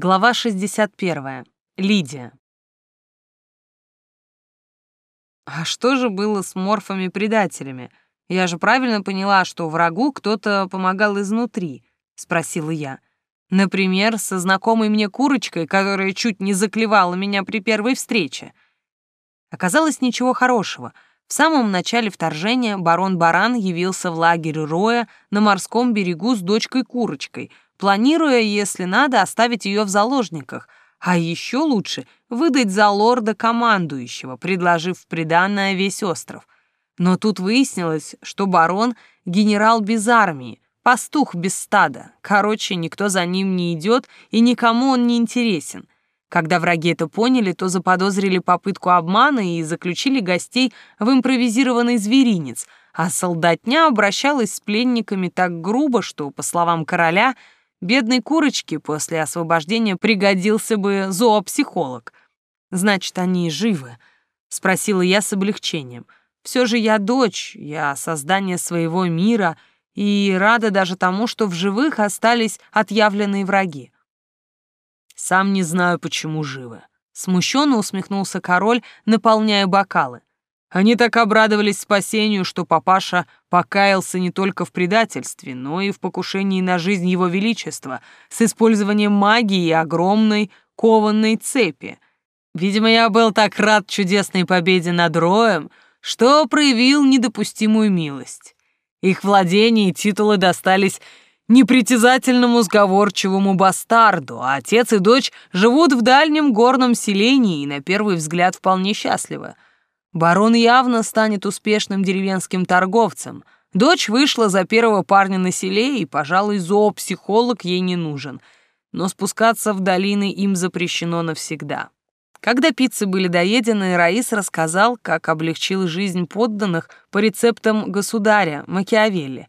Глава 61. Лидия. А что же было с морфами-предателями? Я же правильно поняла, что врагу кто-то помогал изнутри, спросила я. Например, со знакомой мне курочкой, которая чуть не заклевала меня при первой встрече. Оказалось, ничего хорошего. В самом начале вторжения барон Баран явился в лагерь Роя на морском берегу с дочкой-курочкой, планируя, если надо, оставить ее в заложниках, а еще лучше выдать за лорда командующего, предложив приданное весь остров. Но тут выяснилось, что барон — генерал без армии, Пастух без стада. Короче, никто за ним не идет, и никому он не интересен. Когда враги это поняли, то заподозрили попытку обмана и заключили гостей в импровизированный зверинец, а солдатня обращалась с пленниками так грубо, что, по словам короля, бедной курочке после освобождения пригодился бы зоопсихолог. «Значит, они живы?» — спросила я с облегчением. «Все же я дочь, я создание своего мира — и рада даже тому, что в живых остались отъявленные враги. «Сам не знаю, почему живы», — смущенно усмехнулся король, наполняя бокалы. Они так обрадовались спасению, что папаша покаялся не только в предательстве, но и в покушении на жизнь его величества с использованием магии и огромной кованной цепи. Видимо, я был так рад чудесной победе над Роем, что проявил недопустимую милость. Их владения и титулы достались непритязательному сговорчивому бастарду, а отец и дочь живут в дальнем горном селении и на первый взгляд вполне счастливы. Барон явно станет успешным деревенским торговцем. Дочь вышла за первого парня на селе, и, пожалуй, зоопсихолог ей не нужен. Но спускаться в долины им запрещено навсегда. Когда пиццы были доедены, Раис рассказал, как облегчил жизнь подданных по рецептам государя Макиавелли.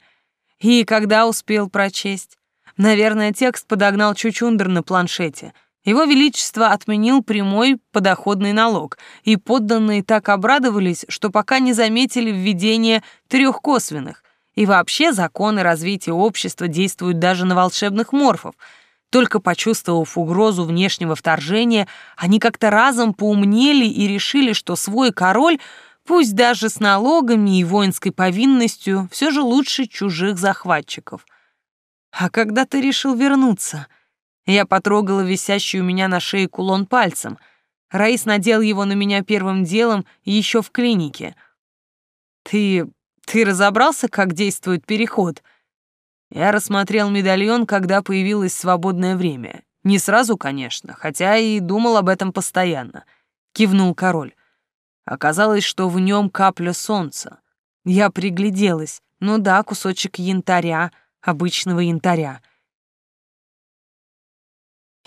И когда успел прочесть? Наверное, текст подогнал Чучундер на планшете. Его Величество отменил прямой подоходный налог, и подданные так обрадовались, что пока не заметили введение трех косвенных. И вообще законы развития общества действуют даже на волшебных морфов — только почувствовав угрозу внешнего вторжения, они как-то разом поумнели и решили, что свой король, пусть даже с налогами и воинской повинностью, все же лучше чужих захватчиков. «А когда ты решил вернуться?» Я потрогала висящий у меня на шее кулон пальцем. Раис надел его на меня первым делом еще в клинике. «Ты... ты разобрался, как действует переход?» Я рассмотрел медальон, когда появилось свободное время. Не сразу, конечно, хотя и думал об этом постоянно. Кивнул король. Оказалось, что в нем капля солнца. Я пригляделась. Ну да, кусочек янтаря, обычного янтаря.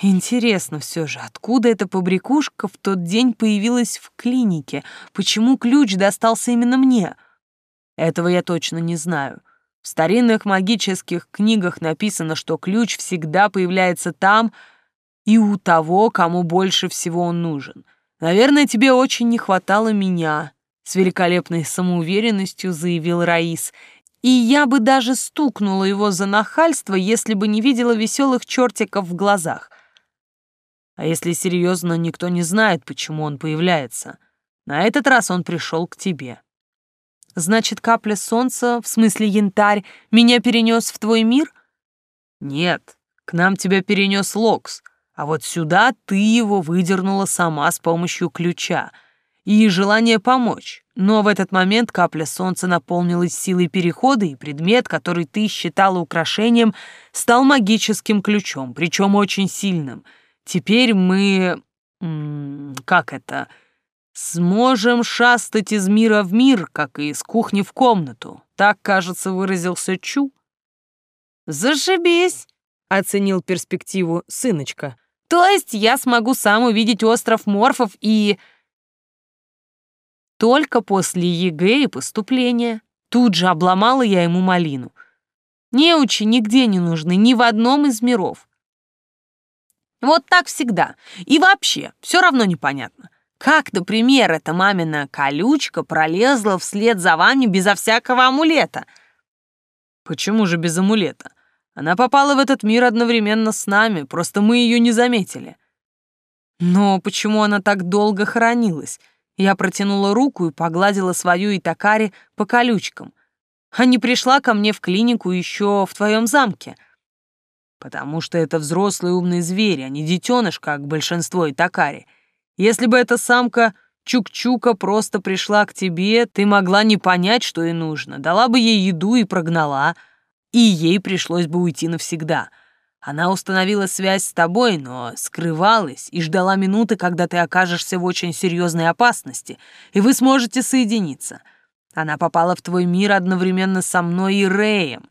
Интересно все же, откуда эта побрякушка в тот день появилась в клинике? Почему ключ достался именно мне? Этого я точно не знаю. В старинных магических книгах написано, что ключ всегда появляется там и у того, кому больше всего он нужен. Наверное, тебе очень не хватало меня, с великолепной самоуверенностью заявил Раис. И я бы даже стукнула его за нахальство, если бы не видела веселых чертиков в глазах. А если серьезно, никто не знает, почему он появляется. На этот раз он пришел к тебе. Значит, капля солнца, в смысле янтарь, меня перенес в твой мир? Нет, к нам тебя перенес Локс, а вот сюда ты его выдернула сама с помощью ключа. И желание помочь. Но в этот момент капля солнца наполнилась силой перехода, и предмет, который ты считала украшением, стал магическим ключом, причем очень сильным. Теперь мы... Как это? Сможем шастать из мира в мир, как и из кухни в комнату. Так, кажется, выразился Чу. Зашибись, оценил перспективу сыночка. То есть я смогу сам увидеть остров Морфов и... Только после ЕГЭ и поступления. Тут же обломала я ему малину. Неучи нигде не нужны, ни в одном из миров. Вот так всегда. И вообще, все равно непонятно. Как, например, эта мамина колючка пролезла вслед за вами безо всякого амулета? Почему же без амулета? Она попала в этот мир одновременно с нами, просто мы ее не заметили. Но почему она так долго хоронилась? Я протянула руку и погладила свою Итакари по колючкам. А не пришла ко мне в клинику еще в твоем замке. Потому что это взрослый умный зверь, а не детеныш, как большинство Итакари. Если бы эта самка Чук-Чука просто пришла к тебе, ты могла не понять, что ей нужно, дала бы ей еду и прогнала, и ей пришлось бы уйти навсегда. Она установила связь с тобой, но скрывалась и ждала минуты, когда ты окажешься в очень серьезной опасности, и вы сможете соединиться. Она попала в твой мир одновременно со мной и Рэем.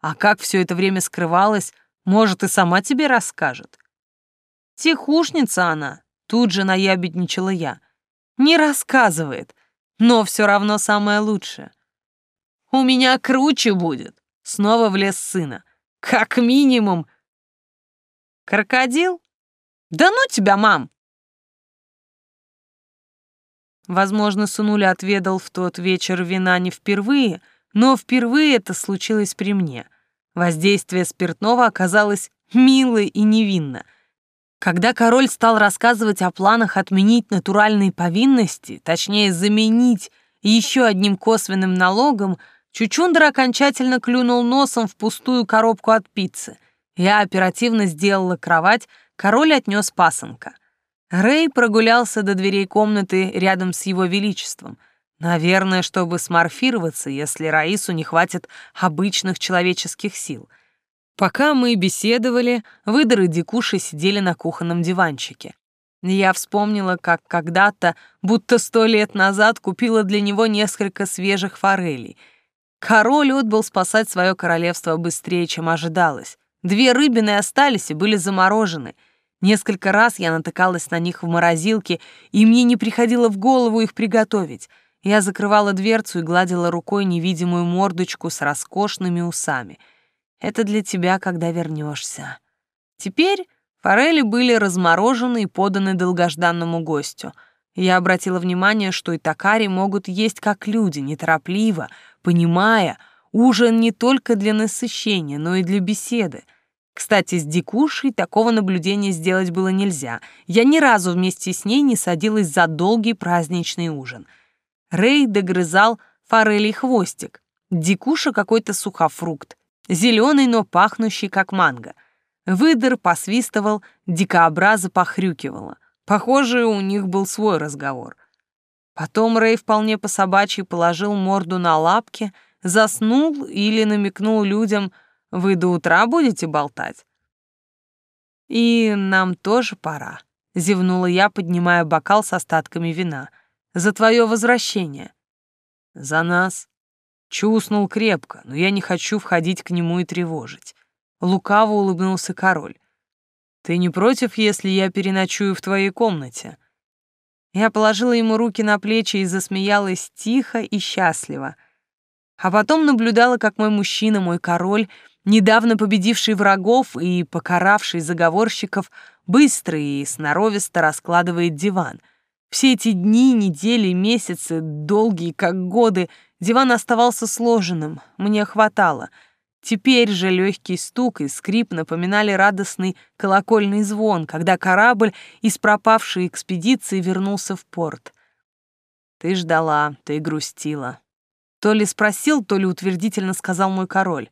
А как все это время скрывалась, может, и сама тебе расскажет. Тихушница она, тут же наябедничала я. Не рассказывает, но все равно самое лучшее. У меня круче будет. Снова влез сына. Как минимум. Крокодил? Да ну тебя, мам! Возможно, сынуля отведал в тот вечер вина не впервые, но впервые это случилось при мне. Воздействие спиртного оказалось мило и невинно — когда король стал рассказывать о планах отменить натуральные повинности, точнее заменить еще одним косвенным налогом, Чучундра окончательно клюнул носом в пустую коробку от пиццы. Я оперативно сделала кровать, король отнес пасынка. Рэй прогулялся до дверей комнаты рядом с его величеством. Наверное, чтобы сморфироваться, если Раису не хватит обычных человеческих сил — Пока мы беседовали, выдры дикуши сидели на кухонном диванчике. Я вспомнила, как когда-то, будто сто лет назад, купила для него несколько свежих форелей. Король отбыл спасать свое королевство быстрее, чем ожидалось. Две рыбины остались и были заморожены. Несколько раз я натыкалась на них в морозилке, и мне не приходило в голову их приготовить. Я закрывала дверцу и гладила рукой невидимую мордочку с роскошными усами — это для тебя, когда вернешься. Теперь форели были разморожены и поданы долгожданному гостю. Я обратила внимание, что и такари могут есть как люди, неторопливо, понимая, ужин не только для насыщения, но и для беседы. Кстати, с Дикушей такого наблюдения сделать было нельзя. Я ни разу вместе с ней не садилась за долгий праздничный ужин. Рэй догрызал форелей хвостик. Дикуша какой-то сухофрукт зеленый, но пахнущий, как манго. Выдор посвистывал, дикообраза похрюкивала. Похоже, у них был свой разговор. Потом Рэй вполне по-собачьи положил морду на лапки, заснул или намекнул людям, «Вы до утра будете болтать?» «И нам тоже пора», — зевнула я, поднимая бокал с остатками вина. «За твое возвращение». «За нас», Чуснул крепко, но я не хочу входить к нему и тревожить. Лукаво улыбнулся король. «Ты не против, если я переночую в твоей комнате?» Я положила ему руки на плечи и засмеялась тихо и счастливо. А потом наблюдала, как мой мужчина, мой король, недавно победивший врагов и покаравший заговорщиков, быстро и сноровисто раскладывает диван. Все эти дни, недели, месяцы, долгие как годы — Диван оставался сложенным, мне хватало. Теперь же легкий стук и скрип напоминали радостный колокольный звон, когда корабль из пропавшей экспедиции вернулся в порт. Ты ждала, ты грустила. То ли спросил, то ли утвердительно сказал мой король.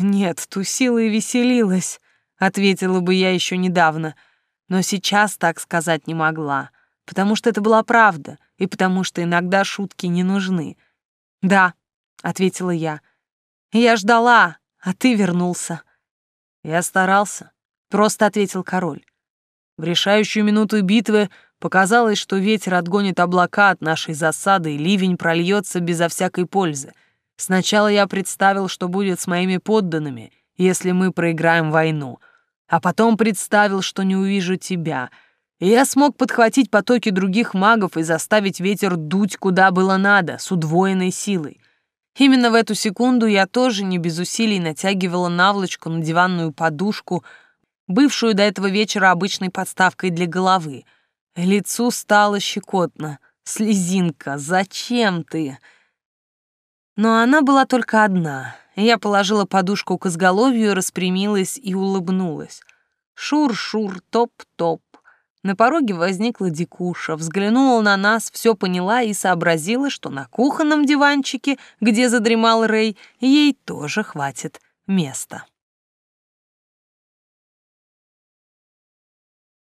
«Нет, тусила и веселилась», — ответила бы я еще недавно, но сейчас так сказать не могла, потому что это была правда и потому что иногда шутки не нужны — «Да», — ответила я. «Я ждала, а ты вернулся». «Я старался», — просто ответил король. В решающую минуту битвы показалось, что ветер отгонит облака от нашей засады, и ливень прольется безо всякой пользы. Сначала я представил, что будет с моими подданными, если мы проиграем войну, а потом представил, что не увижу тебя — я смог подхватить потоки других магов и заставить ветер дуть куда было надо, с удвоенной силой. Именно в эту секунду я тоже не без усилий натягивала наволочку на диванную подушку, бывшую до этого вечера обычной подставкой для головы. Лицу стало щекотно. «Слезинка, зачем ты?» Но она была только одна. Я положила подушку к изголовью, распрямилась и улыбнулась. Шур-шур, топ-топ. На пороге возникла Дикуша, взглянула на нас, все поняла и сообразила, что на кухонном диванчике, где задремал Рэй, ей тоже хватит места.